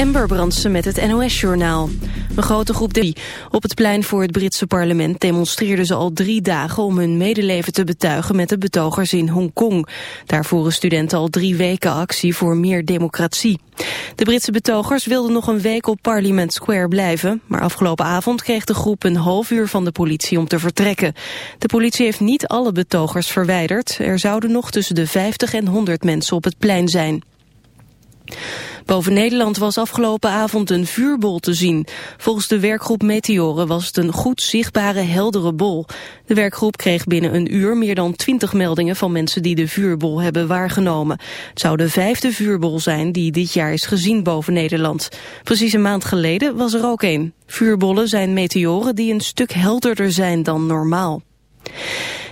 Ember Brandsen met het NOS-journaal. Een grote groep de op het plein voor het Britse parlement demonstreerden ze al drie dagen om hun medeleven te betuigen met de betogers in Hongkong. Daar voeren studenten al drie weken actie voor meer democratie. De Britse betogers wilden nog een week op Parliament Square blijven, maar afgelopen avond kreeg de groep een half uur van de politie om te vertrekken. De politie heeft niet alle betogers verwijderd. Er zouden nog tussen de 50 en 100 mensen op het plein zijn. Boven Nederland was afgelopen avond een vuurbol te zien. Volgens de werkgroep Meteoren was het een goed zichtbare heldere bol. De werkgroep kreeg binnen een uur meer dan twintig meldingen van mensen die de vuurbol hebben waargenomen. Het zou de vijfde vuurbol zijn die dit jaar is gezien boven Nederland. Precies een maand geleden was er ook een. Vuurbollen zijn meteoren die een stuk helderder zijn dan normaal.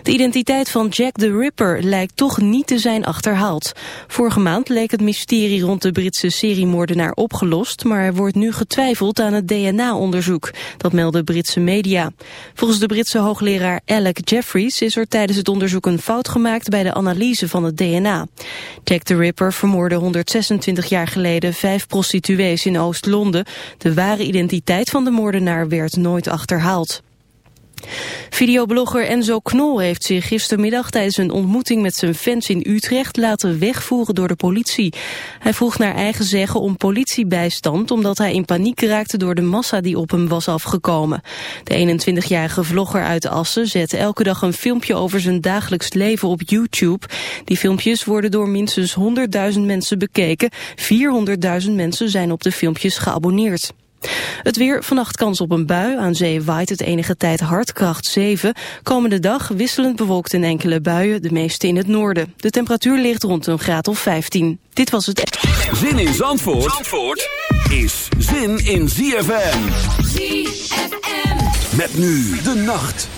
De identiteit van Jack the Ripper lijkt toch niet te zijn achterhaald. Vorige maand leek het mysterie rond de Britse seriemoordenaar opgelost... maar er wordt nu getwijfeld aan het DNA-onderzoek. Dat melden Britse media. Volgens de Britse hoogleraar Alec Jeffries... is er tijdens het onderzoek een fout gemaakt bij de analyse van het DNA. Jack the Ripper vermoorde 126 jaar geleden vijf prostituees in Oost-Londen. De ware identiteit van de moordenaar werd nooit achterhaald. Videoblogger Enzo Knol heeft zich gistermiddag tijdens een ontmoeting met zijn fans in Utrecht laten wegvoeren door de politie. Hij vroeg naar eigen zeggen om politiebijstand omdat hij in paniek raakte door de massa die op hem was afgekomen. De 21-jarige vlogger uit Assen zet elke dag een filmpje over zijn dagelijks leven op YouTube. Die filmpjes worden door minstens 100.000 mensen bekeken. 400.000 mensen zijn op de filmpjes geabonneerd. Het weer, vannacht kans op een bui. Aan zee waait het enige tijd hardkracht 7. Komende dag wisselend bewolkt in enkele buien, de meeste in het noorden. De temperatuur ligt rond een graad of 15. Dit was het... Zin in Zandvoort, Zandvoort is zin in ZFM. ZFM. Met nu de nacht.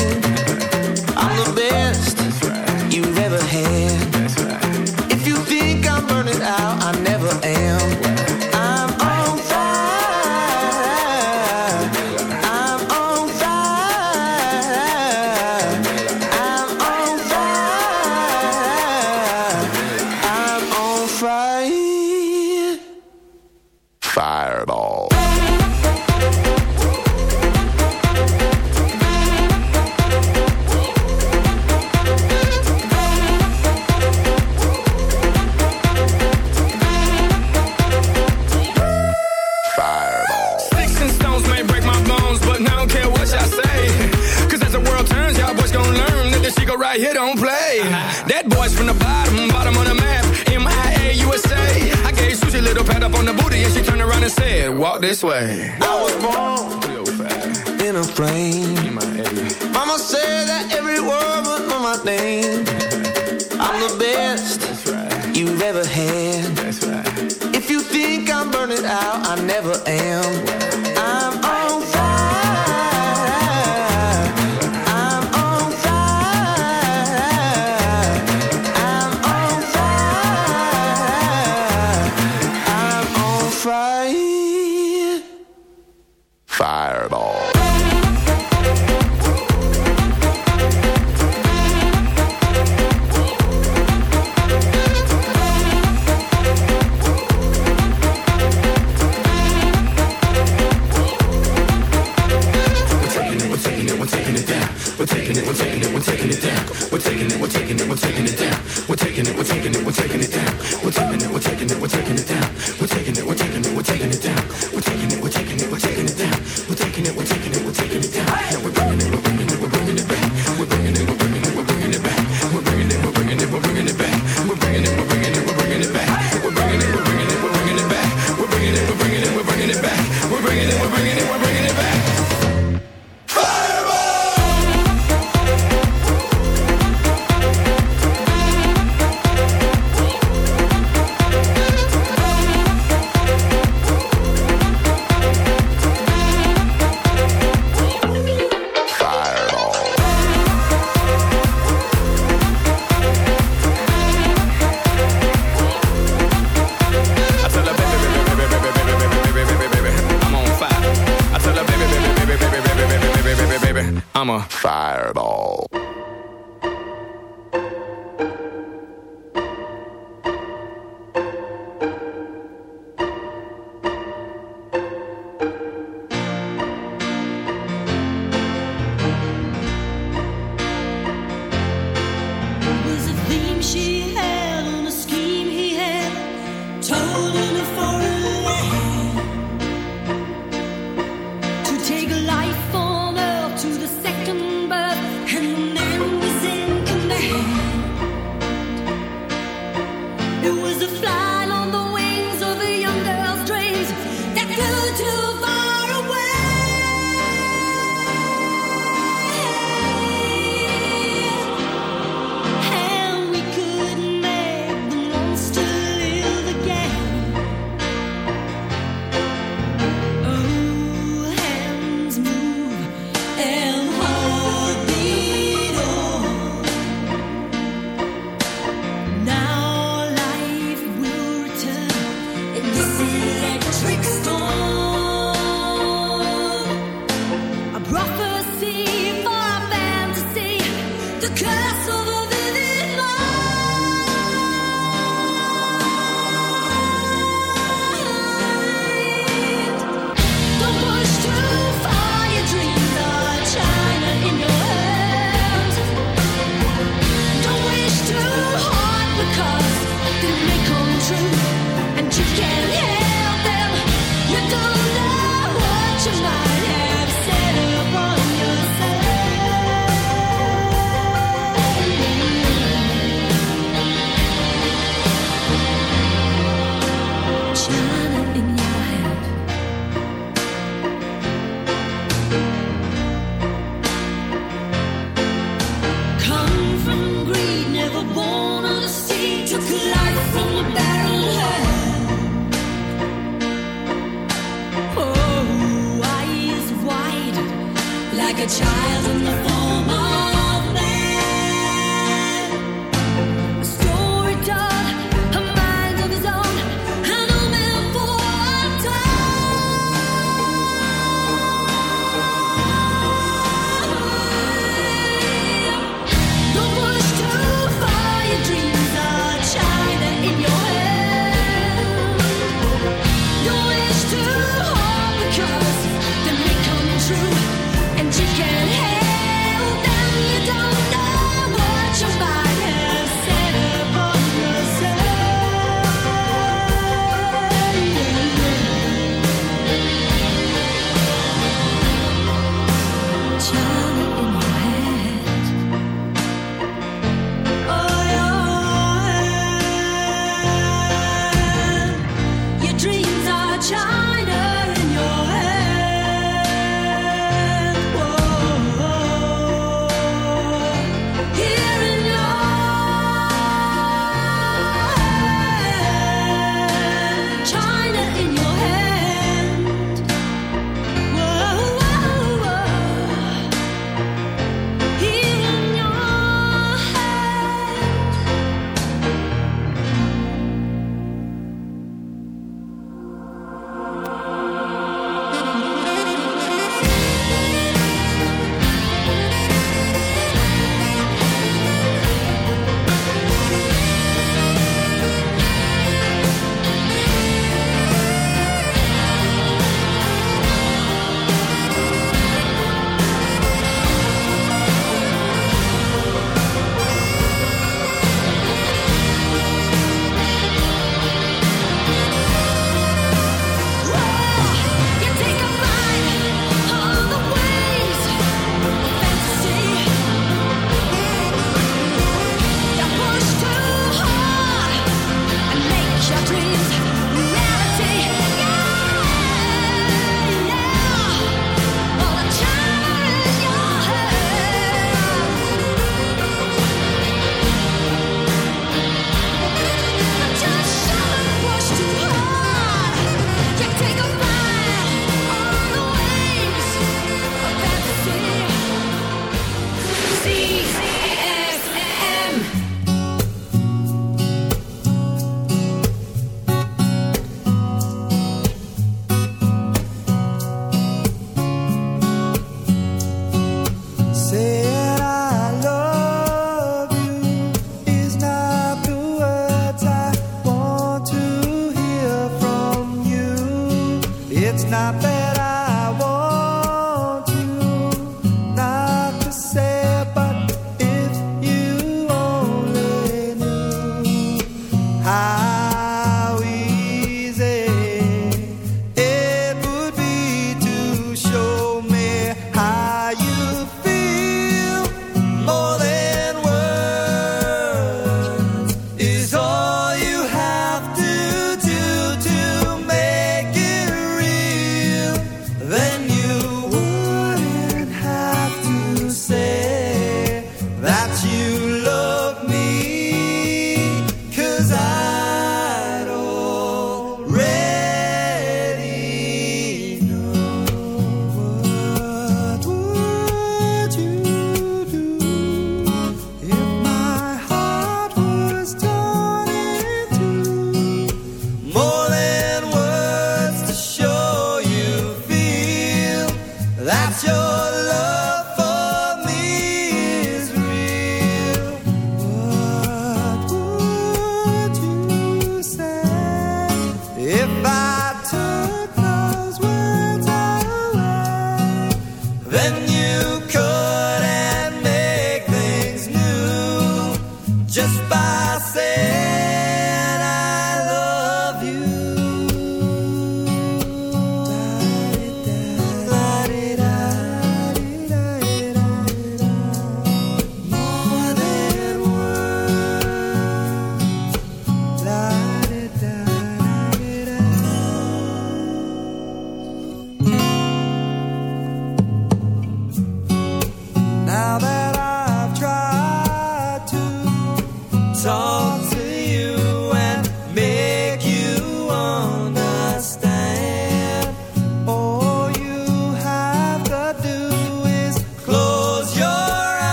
the castle.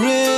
surrender.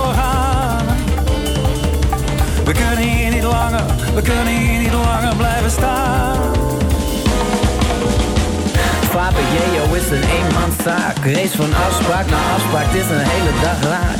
We kunnen hier niet langer, we kunnen hier niet langer blijven staan. Vader Jeo is een eenmanszaak. Race van afspraak naar afspraak, het is een hele dag raak.